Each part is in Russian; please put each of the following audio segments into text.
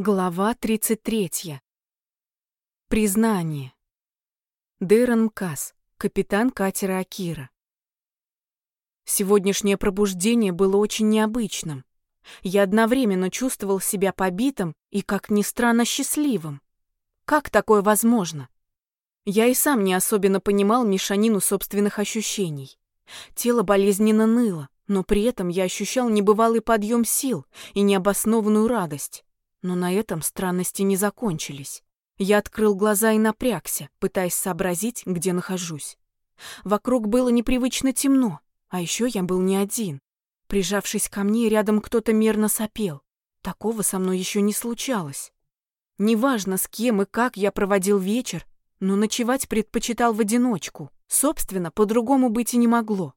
Глава 33. Признание. Дэрон Мкас, капитан катера Акира. Сегодняшнее пробуждение было очень необычным. Я одновременно чувствовал себя побитым и, как ни странно, счастливым. Как такое возможно? Я и сам не особенно понимал мешанину собственных ощущений. Тело болезненно ныло, но при этом я ощущал небывалый подъем сил и необоснованную радость. Но на этом странности не закончились. Я открыл глаза и напрягся, пытаясь сообразить, где нахожусь. Вокруг было непривычно темно, а еще я был не один. Прижавшись ко мне, рядом кто-то мерно сопел. Такого со мной еще не случалось. Неважно, с кем и как я проводил вечер, но ночевать предпочитал в одиночку. Собственно, по-другому быть и не могло.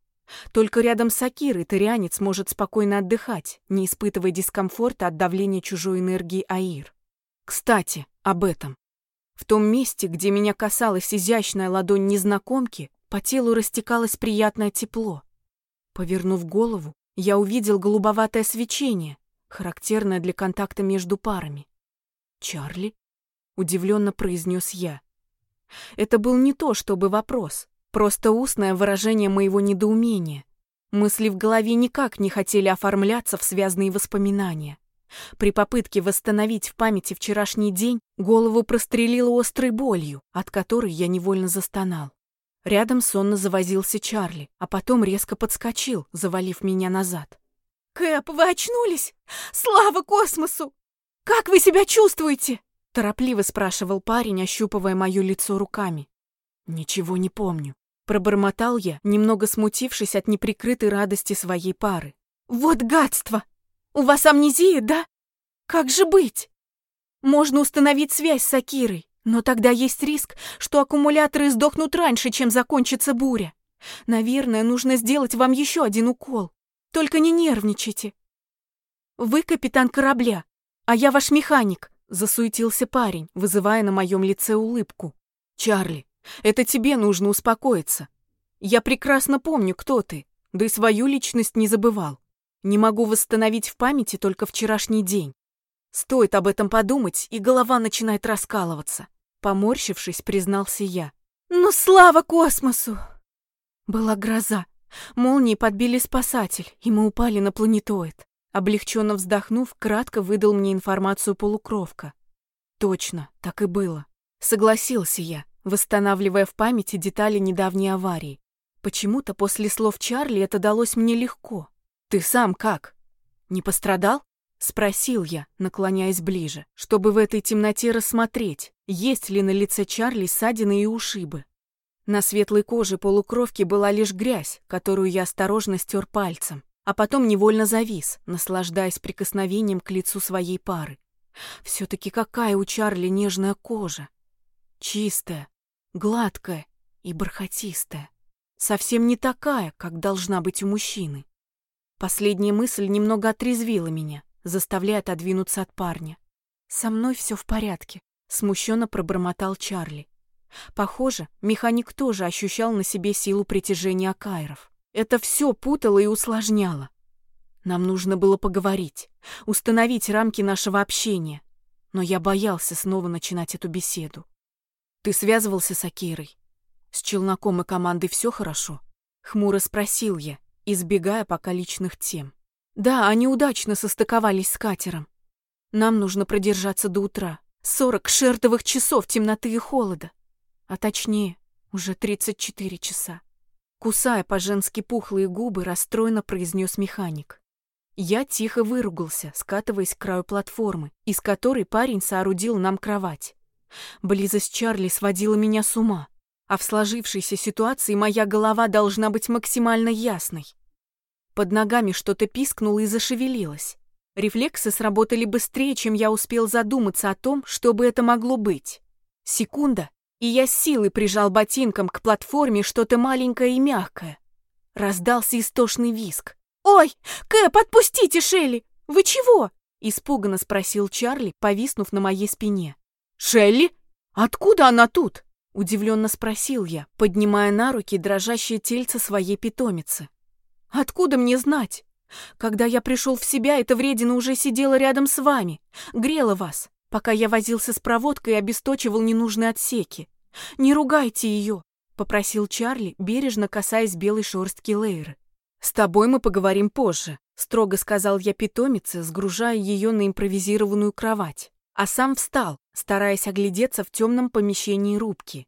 Только рядом с Акирой тарианец может спокойно отдыхать, не испытывая дискомфорта от давления чужой энергии Аир. Кстати, об этом. В том месте, где меня касалась изящная ладонь незнакомки, по телу растекалось приятное тепло. Повернув голову, я увидел голубоватое свечение, характерное для контакта между парами. «Чарли?» — удивленно произнес я. Это был не то чтобы вопрос, Просто устное выражение моего недоумения. Мысли в голове никак не хотели оформляться в связанные воспоминания. При попытке восстановить в памяти вчерашний день голову прострелило острой болью, от которой я невольно застонал. Рядом сонно завозился Чарли, а потом резко подскочил, завалив меня назад. «Кэп, вы очнулись? Слава космосу! Как вы себя чувствуете?» Торопливо спрашивал парень, ощупывая мое лицо руками. «Ничего не помню. Пробормотал я, немного смутившись от неприкрытой радости своей пары. «Вот гадство! У вас амнезия, да? Как же быть? Можно установить связь с Акирой, но тогда есть риск, что аккумуляторы сдохнут раньше, чем закончится буря. Наверное, нужно сделать вам еще один укол. Только не нервничайте. Вы капитан корабля, а я ваш механик», — засуетился парень, вызывая на моем лице улыбку. «Чарли, это тебе нужно успокоиться. Я прекрасно помню, кто ты, да и свою личность не забывал. Не могу восстановить в памяти только вчерашний день. Стоит об этом подумать, и голова начинает раскалываться. Поморщившись, признался я. «Ну, слава космосу!» Была гроза. Молнии подбили спасатель, и мы упали на планетоид. Облегченно вздохнув, кратко выдал мне информацию полукровка. Точно, так и было. Согласился я восстанавливая в памяти детали недавней аварии. Почему-то после слов Чарли это далось мне легко. «Ты сам как? Не пострадал?» — спросил я, наклоняясь ближе, чтобы в этой темноте рассмотреть, есть ли на лице Чарли ссадины и ушибы. На светлой коже полукровки была лишь грязь, которую я осторожно стер пальцем, а потом невольно завис, наслаждаясь прикосновением к лицу своей пары. Все-таки какая у Чарли нежная кожа. Чистая, гладкая и бархатистая. Совсем не такая, как должна быть у мужчины. Последняя мысль немного отрезвила меня, заставляя отодвинуться от парня. «Со мной все в порядке», — смущенно пробормотал Чарли. Похоже, механик тоже ощущал на себе силу притяжения Акайров. Это все путало и усложняло. Нам нужно было поговорить, установить рамки нашего общения. Но я боялся снова начинать эту беседу. «Ты связывался с Акирой? С челноком и командой все хорошо?» Хмуро спросил я, избегая пока личных тем. «Да, они удачно состыковались с катером. Нам нужно продержаться до утра. Сорок шертовых часов темноты и холода. А точнее, уже тридцать четыре часа». Кусая по-женски пухлые губы, расстроенно произнес механик. Я тихо выругался, скатываясь к краю платформы, из которой парень соорудил нам кровать. Близость Чарли сводила меня с ума, а в сложившейся ситуации моя голова должна быть максимально ясной. Под ногами что-то пискнуло и зашевелилось. Рефлексы сработали быстрее, чем я успел задуматься о том, что бы это могло быть. Секунда, и я с силой прижал ботинком к платформе что-то маленькое и мягкое. Раздался истошный виск. «Ой, Кэп, отпустите Шелли! Вы чего?» Испуганно спросил Чарли, повиснув на моей спине. «Шелли? Откуда она тут?» — удивленно спросил я, поднимая на руки дрожащее тельце своей питомицы. «Откуда мне знать? Когда я пришел в себя, эта вредина уже сидела рядом с вами, грела вас, пока я возился с проводкой и обесточивал ненужные отсеки. Не ругайте ее, попросил Чарли, бережно касаясь белой шерстки Лейры. «С тобой мы поговорим позже», — строго сказал я питомице, сгружая ее на импровизированную кровать, а сам встал, стараясь оглядеться в темном помещении рубки.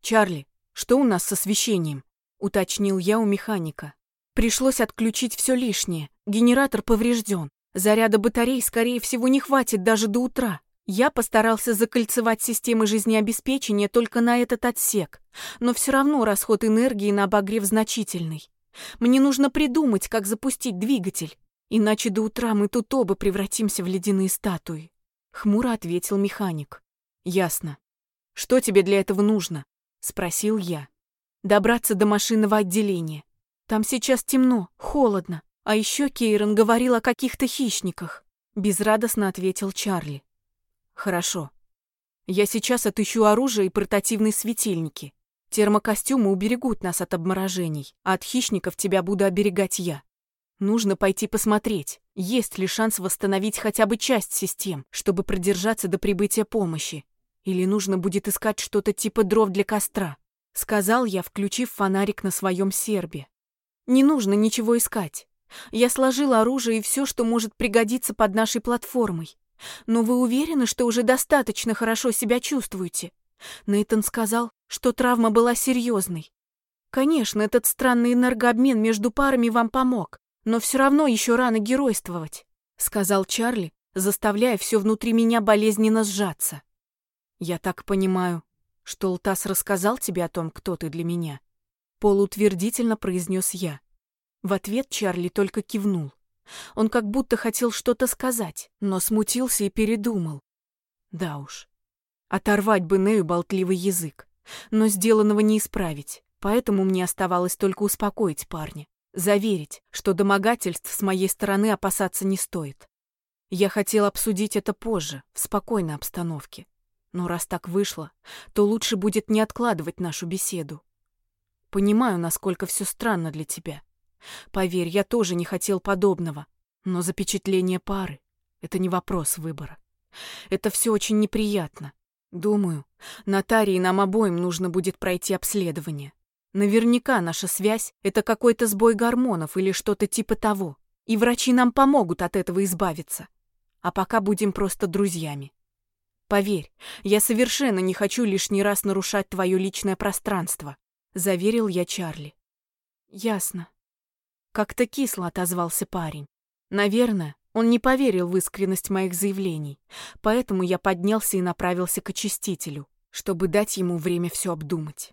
«Чарли, что у нас с освещением?» — уточнил я у механика. Пришлось отключить все лишнее. Генератор поврежден. Заряда батарей, скорее всего, не хватит даже до утра. Я постарался закольцевать системы жизнеобеспечения только на этот отсек, но все равно расход энергии на обогрев значительный. Мне нужно придумать, как запустить двигатель, иначе до утра мы тут оба превратимся в ледяные статуи. Хмуро ответил механик. Ясно. Что тебе для этого нужно? Спросил я. Добраться до машинного отделения. Там сейчас темно, холодно. А еще Кейрон говорил о каких-то хищниках. Безрадостно ответил Чарли. Хорошо. Я сейчас отыщу оружие и портативные светильники. Термокостюмы уберегут нас от обморожений, а от хищников тебя буду оберегать я. Нужно пойти посмотреть, есть ли шанс восстановить хотя бы часть систем, чтобы продержаться до прибытия помощи. Или нужно будет искать что-то типа дров для костра, сказал я, включив фонарик на своем сербе. Не нужно ничего искать. Я сложила оружие и все, что может пригодиться под нашей платформой. Но вы уверены, что уже достаточно хорошо себя чувствуете? Нейтан сказал, что травма была серьезной. Конечно, этот странный энергообмен между парами вам помог, но все равно еще рано геройствовать, сказал Чарли, заставляя все внутри меня болезненно сжаться. Я так понимаю, что Лтас рассказал тебе о том, кто ты для меня полуутвердительно произнес я. В ответ Чарли только кивнул. Он как будто хотел что-то сказать, но смутился и передумал. Да уж. Оторвать бы Нею болтливый язык. Но сделанного не исправить, поэтому мне оставалось только успокоить парня, заверить, что домогательств с моей стороны опасаться не стоит. Я хотел обсудить это позже, в спокойной обстановке. Но раз так вышло, то лучше будет не откладывать нашу беседу. Понимаю, насколько все странно для тебя. Поверь, я тоже не хотел подобного. Но запечатление пары — это не вопрос выбора. Это все очень неприятно. Думаю, нотарии нам обоим нужно будет пройти обследование. Наверняка наша связь — это какой-то сбой гормонов или что-то типа того. И врачи нам помогут от этого избавиться. А пока будем просто друзьями. Поверь, я совершенно не хочу лишний раз нарушать твое личное пространство заверил я Чарли. Ясно. Как-то кисло отозвался парень. Наверное, он не поверил в искренность моих заявлений, поэтому я поднялся и направился к очистителю, чтобы дать ему время все обдумать.